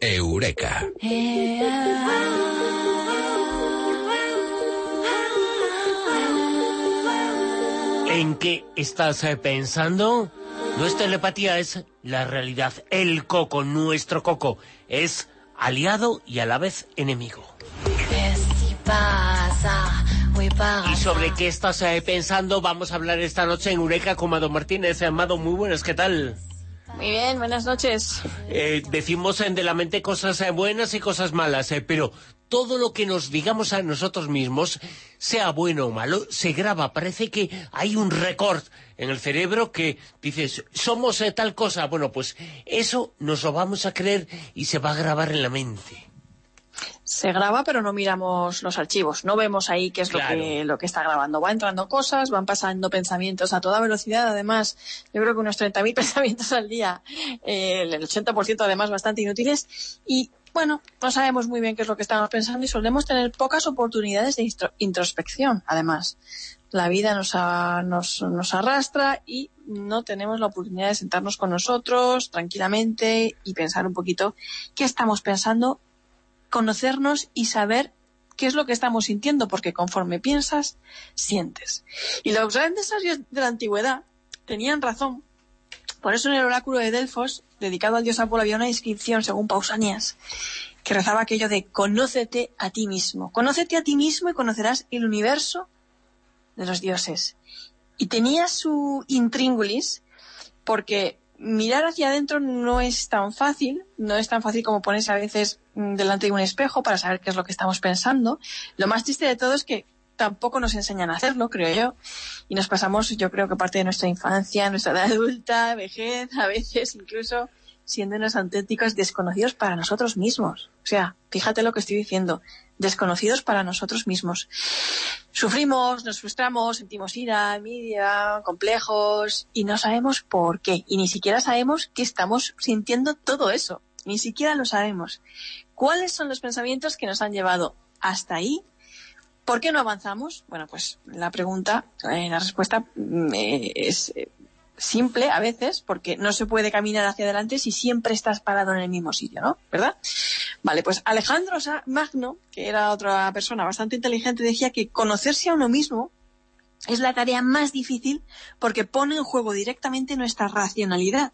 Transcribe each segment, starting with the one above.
Eureka. ¿En qué estás eh, pensando? Nuestra telepatía es la realidad. El coco, nuestro coco, es aliado y a la vez enemigo. ¿Y sobre qué estás eh, pensando? Vamos a hablar esta noche en Eureka con Amado Martínez. Amado, muy buenas, ¿qué tal? Muy bien, buenas noches. Eh, decimos en De la Mente cosas eh, buenas y cosas malas, eh, pero todo lo que nos digamos a nosotros mismos, sea bueno o malo, se graba. Parece que hay un récord en el cerebro que dices, somos eh, tal cosa. Bueno, pues eso nos lo vamos a creer y se va a grabar en la mente. Se graba, pero no miramos los archivos. No vemos ahí qué es Claro. lo, que, lo que está grabando. Va entrando cosas, van pasando pensamientos a toda velocidad. Además, yo creo que unos 30.000 pensamientos al día, eh, el 80% además bastante inútiles. Y bueno, no sabemos muy bien qué es lo que estamos pensando y solemos tener pocas oportunidades de introspección, además. La vida nos, a- nos, nos arrastra y no tenemos la oportunidad de sentarnos con nosotros tranquilamente y pensar un poquito qué estamos pensando conocernos y saber qué es lo que estamos sintiendo, porque conforme piensas, sientes. Y los grandes sabios de la antigüedad tenían razón. Por eso en el oráculo de Delfos, dedicado al dios Apolo, había una inscripción, según Pausanias, que rezaba aquello de conócete a ti mismo. Conócete a ti mismo y conocerás el universo de los dioses. Y tenía su intríngulis, porque mirar hacia adentro no es tan fácil, no es tan fácil como ponerse a veces mm, delante de un espejo para saber qué es lo que estamos pensando. Lo más triste de todo es que tampoco nos enseñan a hacerlo, creo yo, y nos pasamos, yo creo que parte de nuestra infancia, nuestra edad adulta, vejez, a veces incluso siendo unos auténticos desconocidos para nosotros mismos. O sea, fíjate lo que estoy diciendo, desconocidos para nosotros mismos. Sufrimos, nos frustramos, sentimos ira, envidia, complejos y no sabemos por qué. Y ni siquiera sabemos que estamos sintiendo todo eso. Ni siquiera lo sabemos. ¿Cuáles son los pensamientos que nos han llevado hasta ahí? ¿Por qué no avanzamos? Bueno, pues la pregunta, eh, la respuesta mm, eh, es eh, simple a veces, porque no se puede caminar hacia adelante si siempre estás parado en el mismo sitio, ¿no? ¿Verdad? Vale, pues Alejandro Magno, que era otra persona bastante inteligente, decía que conocerse a uno mismo es la tarea más difícil porque pone en juego directamente nuestra racionalidad,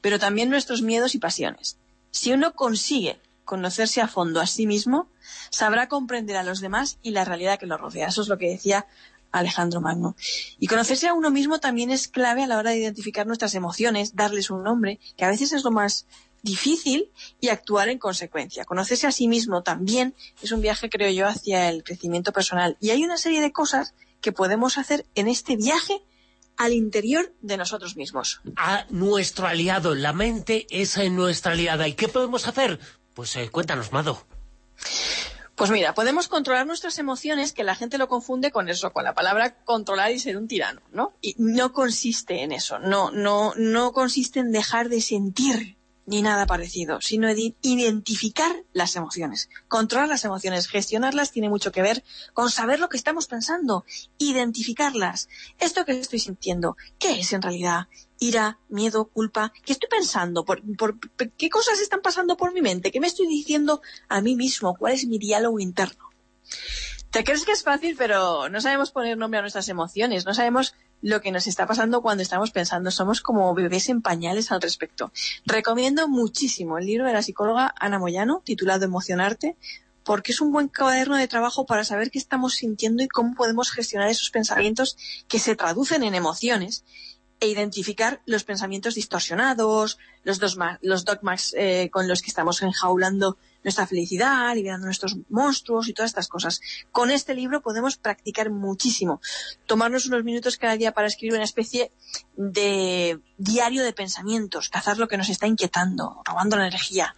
pero también nuestros miedos y pasiones. Si uno consigue conocerse a fondo a sí mismo, sabrá comprender a los demás y la realidad que lo rodea. Eso es lo que decía Alejandro Magno. Y conocerse a uno mismo también es clave a la hora de identificar nuestras emociones, darles un nombre, que a veces es lo más difícil, y actuar en consecuencia. Conocerse a sí mismo también es un viaje, creo yo, hacia el crecimiento personal. Y hay una serie de cosas que podemos hacer en este viaje al interior de nosotros mismos. A nuestro aliado, la mente es nuestra aliada. ¿Y qué podemos hacer? Pues eh, cuéntanos, Mado. Pues mira, podemos controlar nuestras emociones, que la gente lo confunde con eso, con la palabra controlar y ser un tirano, ¿no? Y no consiste en eso, no, no, no consiste en dejar de sentir ni nada parecido, sino en identificar las emociones. Controlar las emociones, gestionarlas tiene mucho que ver con saber lo que estamos pensando, identificarlas. Esto que estoy sintiendo, ¿qué es en realidad? Ira, miedo, culpa. ¿Qué estoy pensando? ¿Por, por, por- ¿Qué cosas están pasando por mi mente? ¿Qué me estoy diciendo a mí mismo? ¿Cuál es mi diálogo interno? Te crees que es fácil, pero no sabemos poner nombre a nuestras emociones, no sabemos lo que nos está pasando cuando estamos pensando. Somos como bebés en pañales al respecto. Recomiendo muchísimo el libro de la psicóloga Ana Moyano, titulado Emocionarte, porque es un buen cuaderno de trabajo para saber qué estamos sintiendo y cómo podemos gestionar esos pensamientos que se traducen en emociones e identificar los pensamientos distorsionados, los, dogma- los dogmas eh, con los que estamos enjaulando nuestra felicidad, liberando nuestros monstruos y todas estas cosas. Con este libro podemos practicar muchísimo. Tomarnos unos minutos cada día para escribir una especie de diario de pensamientos, cazar lo que nos está inquietando, robando la energía.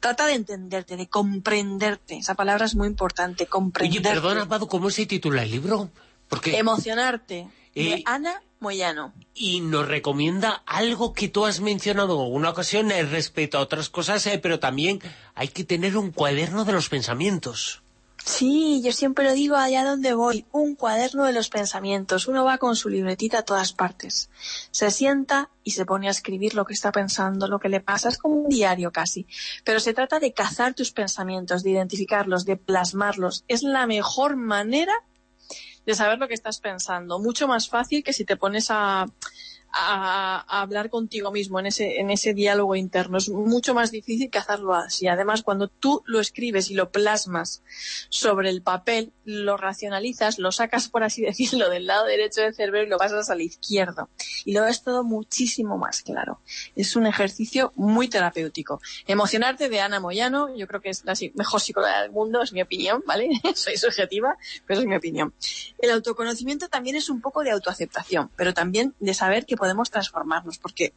Trata de entenderte, de comprenderte. Esa palabra es muy importante, Oye, comprenderte. perdona, Mado, ¿cómo se titula el libro? Porque... Emocionarte. De Eh, Ana Moyano. y nos recomienda algo que tú has mencionado en alguna ocasión eh, respecto a otras cosas, eh, pero también hay que tener un cuaderno de los pensamientos. Sí, yo siempre lo digo allá donde voy, un cuaderno de los pensamientos. Uno va con su libretita a todas partes. Se sienta y se pone a escribir lo que está pensando, lo que le pasa. Es como un diario casi. Pero se trata de cazar tus pensamientos, de identificarlos, de plasmarlos. Es la mejor manera de saber lo que estás pensando. Mucho más fácil que si te pones a, a, hablar contigo mismo en ese, en ese diálogo interno. Es mucho más difícil que hacerlo así. Además, cuando tú lo escribes y lo plasmas sobre el papel, lo racionalizas, lo sacas, por así decirlo, del lado derecho del cerebro y lo pasas al izquierdo. Y lo ves todo muchísimo más claro. Es un ejercicio muy terapéutico. Emocionarte de Ana Moyano, yo creo que es la mejor psicóloga del mundo, es mi opinión, ¿vale? Soy subjetiva, pero es mi opinión. El autoconocimiento también es un poco de autoaceptación, pero también de saber que podemos transformarnos, porque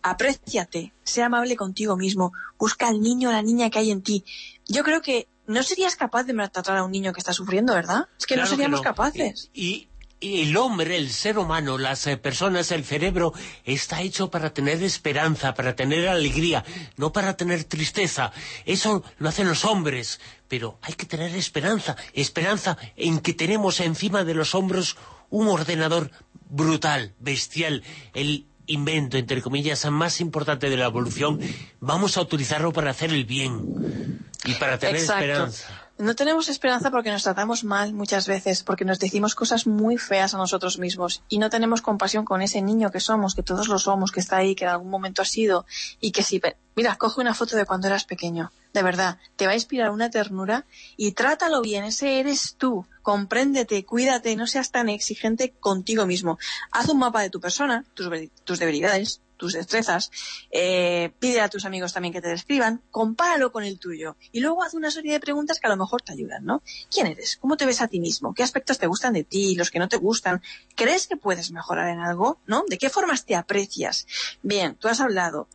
apréciate, sea amable contigo mismo, busca al niño o la niña que hay en ti. Yo creo que no serías capaz de maltratar a un niño que está sufriendo, ¿verdad? Es que no seríamos capaces. Y, el hombre, el ser humano, las eh, personas, el cerebro, está hecho para tener esperanza, para tener alegría, no para tener tristeza. Eso lo hacen los hombres, pero hay que tener esperanza, esperanza en que tenemos encima de los hombros un ordenador brutal, bestial, el invento, entre comillas, más importante de la evolución, vamos a utilizarlo para hacer el bien y para tener esperanza. No tenemos esperanza porque nos tratamos mal muchas veces, porque nos decimos cosas muy feas a nosotros mismos y no tenemos compasión con ese niño que somos, que todos lo somos, que está ahí, que en algún momento ha sido y que si... Mira, coge una foto de cuando eras pequeño, de verdad, te va a inspirar una ternura y trátalo bien, ese eres tú, compréndete, cuídate, no seas tan exigente contigo mismo. Haz un mapa de tu persona, tus, debilidades, tus destrezas, eh, pide a tus amigos también que te describan, compáralo con el tuyo y luego haz una serie de preguntas que a lo mejor te ayudan, ¿no? ¿Quién eres? ¿Cómo te ves a ti mismo? ¿Qué aspectos te gustan de ti? ¿Los que no te gustan? ¿Crees que puedes mejorar en algo? ¿No? ¿De qué formas te aprecias? Bien, tú has hablado.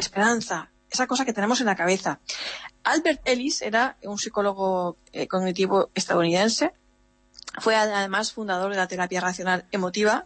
Esperanza, esa cosa que tenemos en la cabeza. Albert Ellis era un psicólogo eh, cognitivo estadounidense. Fue además fundador de la terapia racional emotiva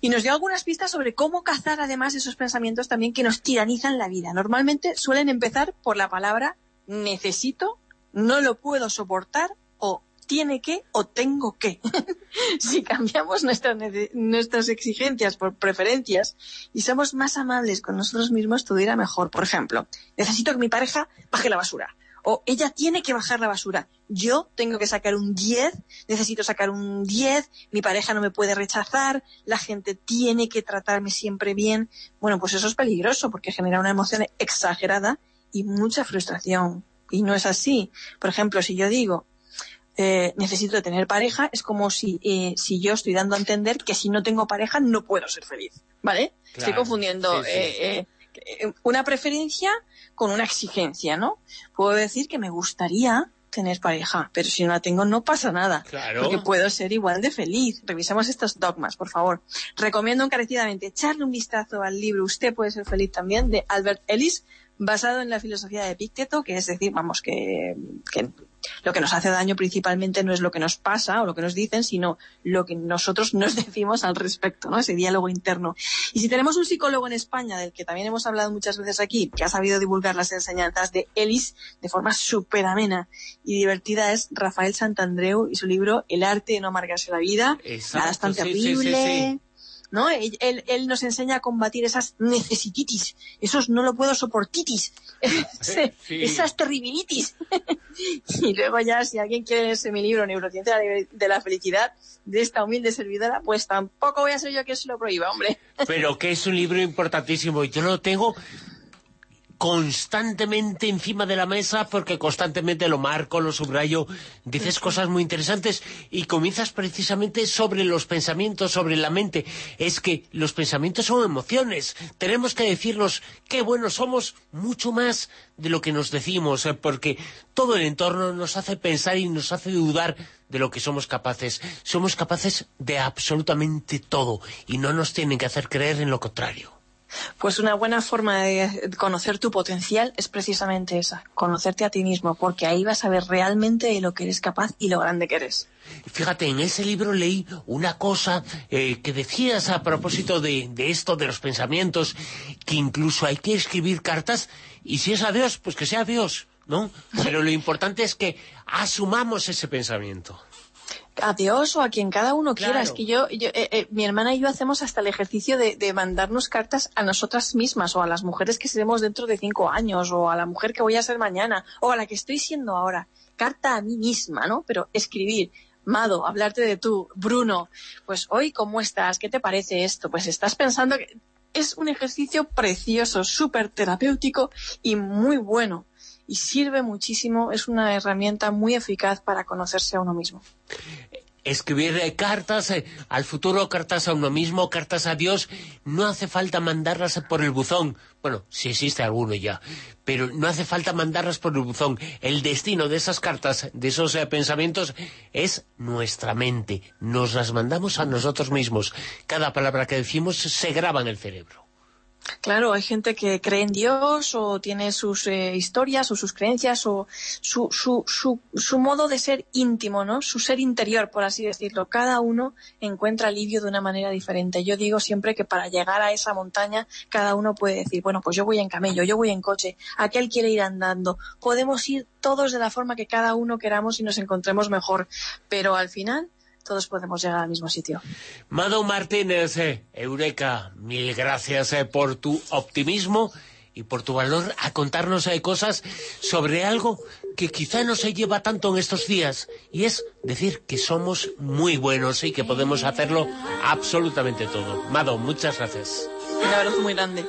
y nos dio algunas pistas sobre cómo cazar además esos pensamientos también que nos tiranizan la vida. Normalmente suelen empezar por la palabra necesito, no lo puedo soportar o tiene que o tengo que. si cambiamos nuestras, nuestras exigencias por preferencias y somos más amables con nosotros mismos, todo irá mejor. Por ejemplo, necesito que mi pareja baje la basura o ella tiene que bajar la basura. Yo tengo que sacar un 10, necesito sacar un 10, mi pareja no me puede rechazar, la gente tiene que tratarme siempre bien. Bueno, pues eso es peligroso porque genera una emoción exagerada y mucha frustración. Y no es así. Por ejemplo, si yo digo, eh, necesito tener pareja, es como si, eh, si yo estoy dando a entender que si no tengo pareja no puedo ser feliz. ¿Vale? Estoy confundiendo eh, una preferencia con una exigencia, ¿no? Puedo decir que me gustaría tener pareja, pero si no la tengo no pasa nada, porque puedo ser igual de feliz. Revisemos estos dogmas, por favor. Recomiendo encarecidamente echarle un vistazo al libro Usted puede ser feliz también, de Albert Ellis, basado en la filosofía de Epicteto, que es decir, vamos, que, que lo que nos hace daño principalmente no es lo que nos pasa o lo que nos dicen, sino lo que nosotros nos decimos al respecto, ¿no? Ese diálogo interno. Y si tenemos un psicólogo en España, del que también hemos hablado muchas veces aquí, que ha sabido divulgar las enseñanzas de Ellis de forma súper amena y divertida, es Rafael Santandreu y su libro El arte de no amargarse la vida. Nada es tan terrible. ¿No? Él, él, nos enseña a combatir esas necesititis, esos no lo puedo soportitis, esas terribilitis. y luego ya, si alguien quiere leerse mi libro, Neurociencia de la Felicidad, de esta humilde servidora, pues tampoco voy a ser yo quien se lo prohíba, hombre. Pero que es un libro importantísimo, y yo lo tengo constantemente encima de la mesa porque constantemente lo marco, lo subrayo, dices cosas muy interesantes y comienzas precisamente sobre los pensamientos, sobre la mente. Es que los pensamientos son emociones. Tenemos que decirnos qué buenos somos mucho más de lo que nos decimos, eh, porque todo el entorno nos hace pensar y nos hace dudar de lo que somos capaces. Somos capaces de absolutamente todo y no nos tienen que hacer creer en lo contrario. Pues una buena forma de conocer tu potencial es precisamente esa, conocerte a ti mismo, porque ahí vas a ver realmente de lo que eres capaz y lo grande que eres. Fíjate, en ese libro leí una cosa eh, que decías a propósito de, de, esto, de los pensamientos, que incluso hay que escribir cartas, y si es a Dios, pues que sea Dios ¿no? Pero lo importante es que asumamos ese pensamiento a Dios o a quien cada uno quiera. Es que yo, eh, eh, mi hermana y yo hacemos hasta el ejercicio de, mandarnos cartas a nosotras mismas o a las mujeres que seremos dentro de cinco años o a la mujer que voy a ser mañana o a la que estoy siendo ahora. Carta a mí misma, ¿no? Pero escribir, Mado, hablarte de tú, Bruno, pues hoy, ¿cómo estás? ¿Qué te parece esto? Pues estás pensando que es un ejercicio precioso, súper terapéutico y muy bueno. Y sirve muchísimo, es una herramienta muy eficaz para conocerse a uno mismo escribir cartas eh, al futuro, cartas a uno mismo, cartas a Dios, no hace falta mandarlas por el buzón. Bueno, si existe alguno ya, pero no hace falta mandarlas por el buzón. El destino de esas cartas, de esos eh, pensamientos, es nuestra mente. Nos las mandamos a nosotros mismos. Cada palabra que decimos se graba en el cerebro. Claro, hay gente que cree en Dios o tiene sus eh, historias o sus creencias o su, su, su, su, modo de ser íntimo, ¿no? Su ser interior, por así decirlo. Cada uno encuentra alivio de una manera diferente. Yo digo siempre que para llegar a esa montaña cada uno puede decir, bueno, pues yo voy en camello, yo voy en coche, aquel quiere ir andando. Podemos ir todos de la forma que cada uno queramos y nos encontremos mejor. Pero al final todos podemos llegar al mismo sitio. Mado Martínez, eh, Eureka, mil gracias eh, por tu optimismo y por tu valor a contarnos eh, cosas sobre algo que quizá no se lleva tanto en estos días, y es decir que somos muy buenos y que podemos hacerlo absolutamente todo. Mado, muchas gracias. Un abrazo muy grande.